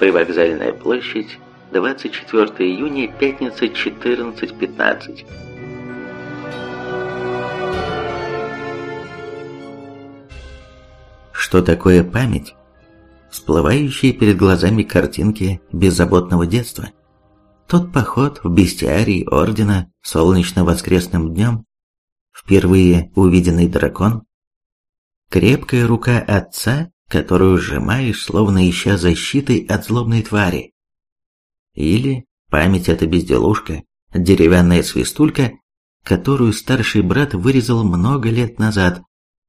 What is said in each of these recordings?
Привокзальная площадь, 24 июня, пятница, 14.15. Что такое память? Всплывающие перед глазами картинки беззаботного детства. Тот поход в бестиарий Ордена солнечно-воскресным днем, впервые увиденный дракон, крепкая рука отца, которую сжимаешь, словно ища защиты от злобной твари. Или память это безделушка, деревянная свистулька, которую старший брат вырезал много лет назад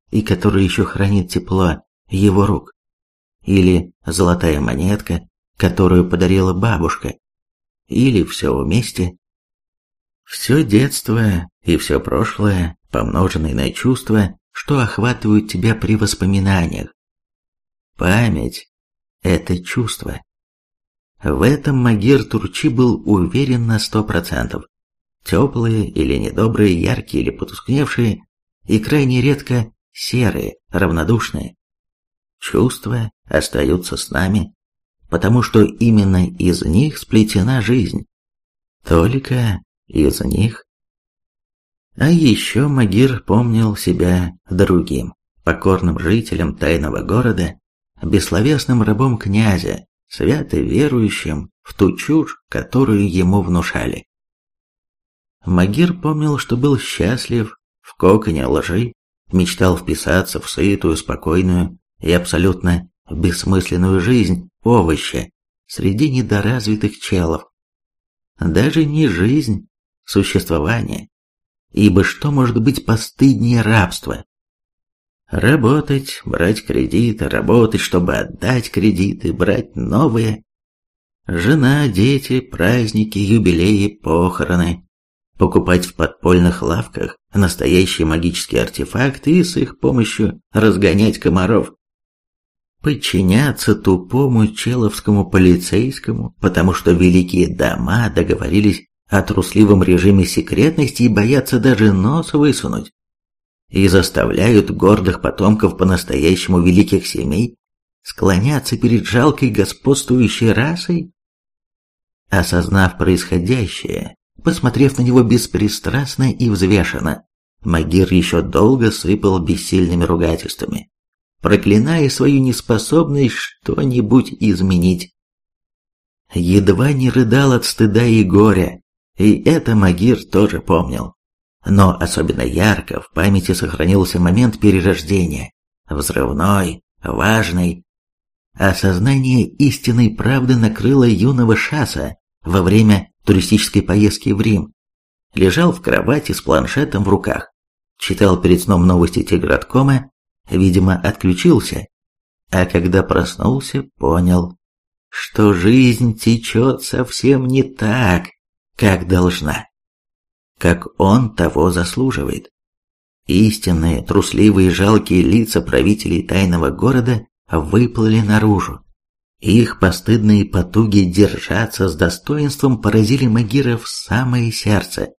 и которая еще хранит тепло его рук. Или золотая монетка, которую подарила бабушка. Или все вместе. Все детство и все прошлое, помноженное на чувства, что охватывают тебя при воспоминаниях. Память – это чувство. В этом Магир Турчи был уверен на сто процентов. Теплые или недобрые, яркие или потускневшие, и крайне редко серые, равнодушные. Чувства остаются с нами, потому что именно из них сплетена жизнь. Только из них. А еще Магир помнил себя другим, покорным жителем тайного города, бессловесным рабом князя, свято верующим в ту чушь, которую ему внушали. Магир помнил, что был счастлив в коконе лжи, мечтал вписаться в сытую, спокойную и абсолютно бессмысленную жизнь овоща среди недоразвитых челов. Даже не жизнь, существование. Ибо что может быть постыднее рабства? Работать, брать кредиты, работать, чтобы отдать кредиты, брать новые. Жена, дети, праздники, юбилеи, похороны. Покупать в подпольных лавках настоящие магические артефакты и с их помощью разгонять комаров. Подчиняться тупому человскому полицейскому, потому что великие дома договорились о трусливом режиме секретности и боятся даже нос высунуть и заставляют гордых потомков по-настоящему великих семей склоняться перед жалкой господствующей расой? Осознав происходящее, посмотрев на него беспристрастно и взвешенно, Магир еще долго сыпал бессильными ругательствами, проклиная свою неспособность что-нибудь изменить. Едва не рыдал от стыда и горя, и это Магир тоже помнил. Но особенно ярко в памяти сохранился момент перерождения. Взрывной, важный. Осознание истинной правды накрыло юного Шаса во время туристической поездки в Рим. Лежал в кровати с планшетом в руках. Читал перед сном новости Тиграткома, видимо, отключился. А когда проснулся, понял, что жизнь течет совсем не так, как должна как он того заслуживает. Истинные, трусливые, жалкие лица правителей тайного города выплыли наружу. Их постыдные потуги держаться с достоинством поразили Магира в самое сердце.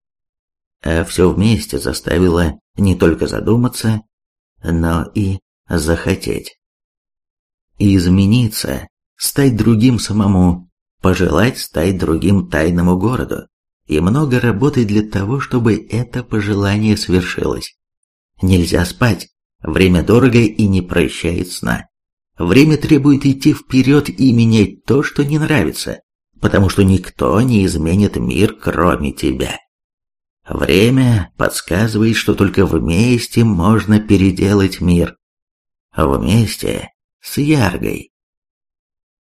А все вместе заставило не только задуматься, но и захотеть. Измениться, стать другим самому, пожелать стать другим тайному городу и много работы для того, чтобы это пожелание свершилось. Нельзя спать, время дорого и не прощает сна. Время требует идти вперед и менять то, что не нравится, потому что никто не изменит мир, кроме тебя. Время подсказывает, что только вместе можно переделать мир. Вместе с Яргой.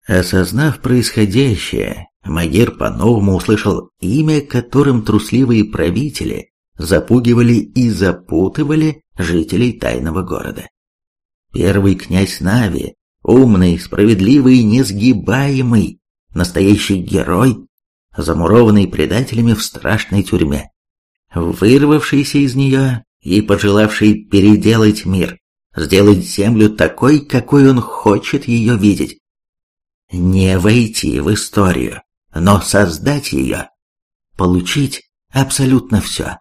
Осознав происходящее, Магир по-новому услышал имя, которым трусливые правители запугивали и запутывали жителей тайного города. Первый князь Нави, умный, справедливый, несгибаемый, настоящий герой, замурованный предателями в страшной тюрьме, вырвавшийся из нее и пожелавший переделать мир, сделать землю такой, какой он хочет ее видеть. Не войти в историю, но создать ее, получить абсолютно все.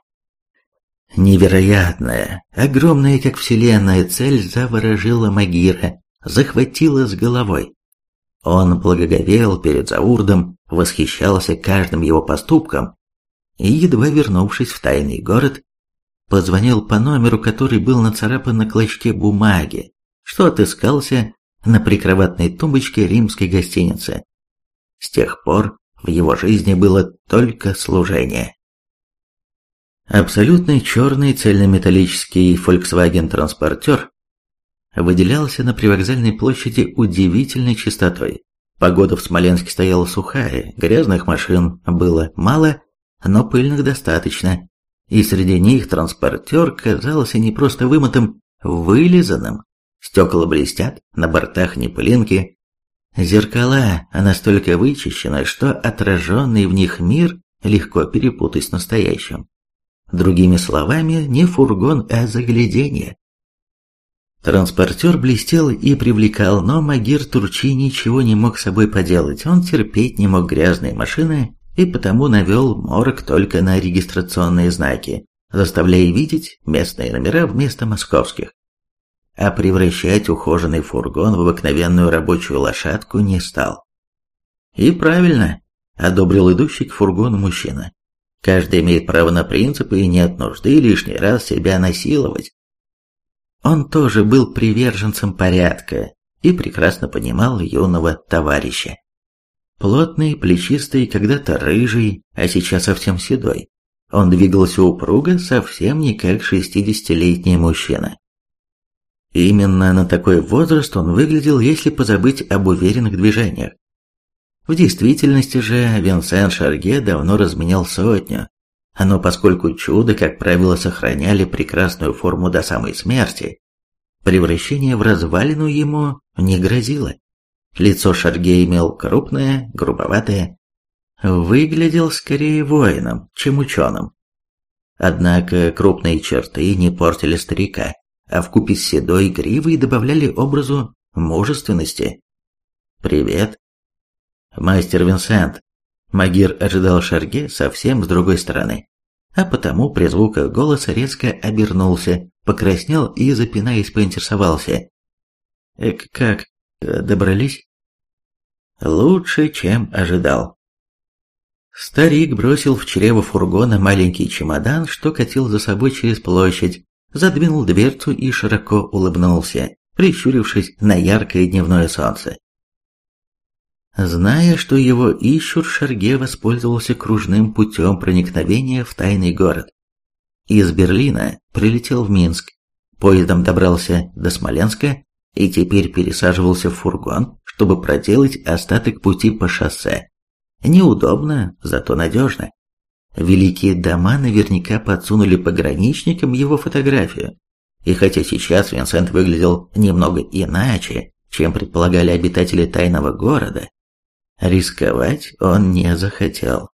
Невероятная, огромная как вселенная цель заворожила Магира, захватила с головой. Он благоговел перед Заурдом, восхищался каждым его поступком и, едва вернувшись в тайный город, позвонил по номеру, который был нацарапан на клочке бумаги, что отыскался на прикроватной тумбочке римской гостиницы. С тех пор в его жизни было только служение. Абсолютно черный цельнометаллический Volkswagen-транспортер выделялся на привокзальной площади удивительной чистотой. Погода в Смоленске стояла сухая, грязных машин было мало, но пыльных достаточно, и среди них транспортер казался не просто вымытым, вылизанным. Стекла блестят, на бортах не пылинки. Зеркала настолько вычищены, что отраженный в них мир легко перепутать с настоящим. Другими словами, не фургон, а загляденье. Транспортер блестел и привлекал, но Магир Турчи ничего не мог с собой поделать. Он терпеть не мог грязные машины и потому навел морок только на регистрационные знаки, заставляя видеть местные номера вместо московских. А превращать ухоженный фургон в обыкновенную рабочую лошадку не стал. И правильно, одобрил идущий к фургону мужчина. Каждый имеет право на принципы и нет нужды лишний раз себя насиловать. Он тоже был приверженцем порядка и прекрасно понимал юного товарища. Плотный, плечистый, когда-то рыжий, а сейчас совсем седой. Он двигался упруго, совсем не как шестидесятилетний мужчина. Именно на такой возраст он выглядел, если позабыть об уверенных движениях. В действительности же Винсент Шарге давно разменял сотню, но поскольку чудо, как правило, сохраняли прекрасную форму до самой смерти, превращение в развалину ему не грозило. Лицо Шарге имел крупное, грубоватое, выглядел скорее воином, чем ученым. Однако крупные черты не портили старика, а вкупе с седой гривой добавляли образу мужественности. «Привет», «Мастер Винсент!» Магир ожидал Шарге совсем с другой стороны, а потому при звуках голоса резко обернулся, покраснел и, запинаясь, поинтересовался. «Эк, как, добрались?» «Лучше, чем ожидал». Старик бросил в чрево фургона маленький чемодан, что катил за собой через площадь, задвинул дверцу и широко улыбнулся, прищурившись на яркое дневное солнце. Зная, что его ищут, Шарге воспользовался кружным путем проникновения в тайный город. Из Берлина прилетел в Минск, поездом добрался до Смоленска и теперь пересаживался в фургон, чтобы проделать остаток пути по шоссе. Неудобно, зато надежно. Великие дома наверняка подсунули пограничникам его фотографию. И хотя сейчас Винсент выглядел немного иначе, чем предполагали обитатели тайного города, Рисковать он не захотел.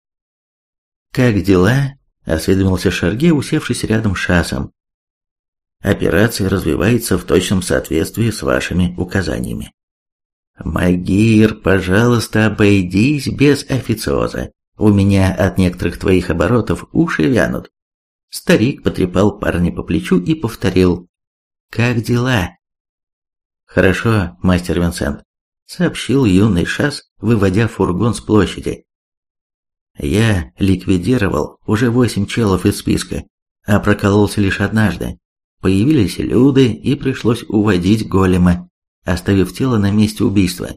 «Как дела?» – осведомился Шарге, усевшись рядом с Шасом. «Операция развивается в точном соответствии с вашими указаниями». «Магир, пожалуйста, обойдись без официоза. У меня от некоторых твоих оборотов уши вянут». Старик потрепал парня по плечу и повторил. «Как дела?» «Хорошо, мастер Винсент сообщил юный Шас, выводя фургон с площади. Я ликвидировал уже восемь челов из списка, а прокололся лишь однажды. Появились люди, и пришлось уводить голема, оставив тело на месте убийства.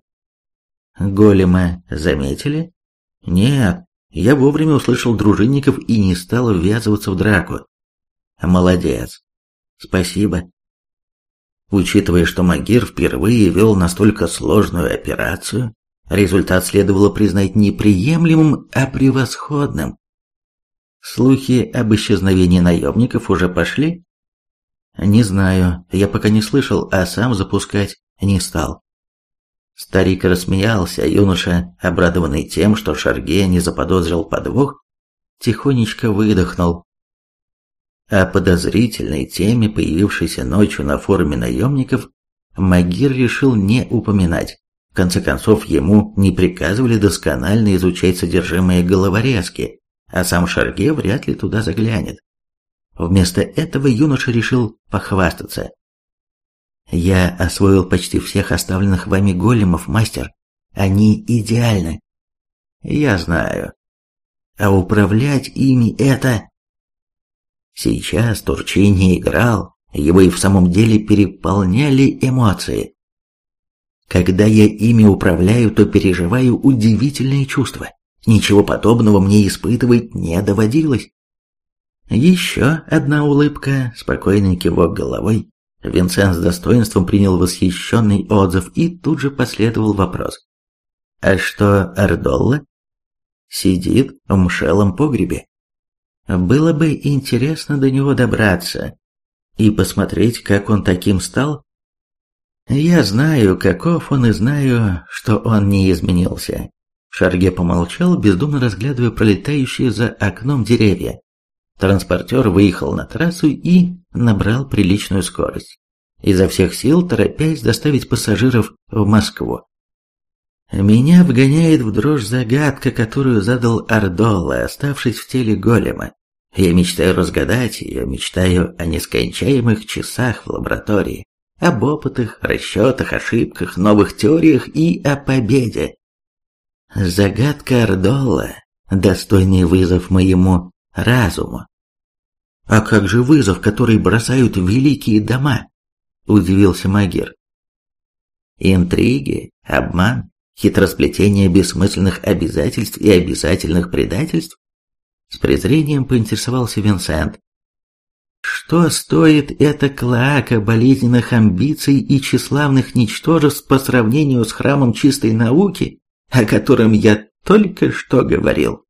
Голема заметили? Нет, я вовремя услышал дружинников и не стал ввязываться в драку. Молодец. Спасибо. Учитывая, что Магир впервые вел настолько сложную операцию, результат следовало признать неприемлемым, а превосходным. Слухи об исчезновении наемников уже пошли? Не знаю, я пока не слышал, а сам запускать не стал. Старик рассмеялся, а юноша, обрадованный тем, что Шарге не заподозрил подвох, тихонечко выдохнул, о подозрительной теме, появившейся ночью на форуме наемников, Магир решил не упоминать. В конце концов, ему не приказывали досконально изучать содержимое головорезки, а сам Шарге вряд ли туда заглянет. Вместо этого юноша решил похвастаться. «Я освоил почти всех оставленных вами големов, мастер. Они идеальны. Я знаю. А управлять ими это... Сейчас Турчи не играл, его и в самом деле переполняли эмоции. Когда я ими управляю, то переживаю удивительные чувства. Ничего подобного мне испытывать не доводилось. Еще одна улыбка, спокойный кивок головой. Винсент с достоинством принял восхищенный отзыв и тут же последовал вопрос. «А что Ардолла?» «Сидит в мшелом погребе. Было бы интересно до него добраться и посмотреть, как он таким стал. Я знаю, каков он, и знаю, что он не изменился. Шарге помолчал, бездумно разглядывая пролетающие за окном деревья. Транспортер выехал на трассу и набрал приличную скорость, изо всех сил торопясь доставить пассажиров в Москву. Меня вгоняет в дрожь загадка, которую задал Ардолла, оставшись в теле голема. Я мечтаю разгадать ее, мечтаю о нескончаемых часах в лаборатории, об опытах, расчетах, ошибках, новых теориях и о победе. Загадка Ардолла, достойный вызов моему разуму. А как же вызов, который бросают великие дома? Удивился Магир. Интриги, обман, Хитросплетение бессмысленных обязательств и обязательных предательств? С презрением поинтересовался Винсент. Что стоит эта клоака болезненных амбиций и тщеславных ничтожеств по сравнению с храмом чистой науки, о котором я только что говорил?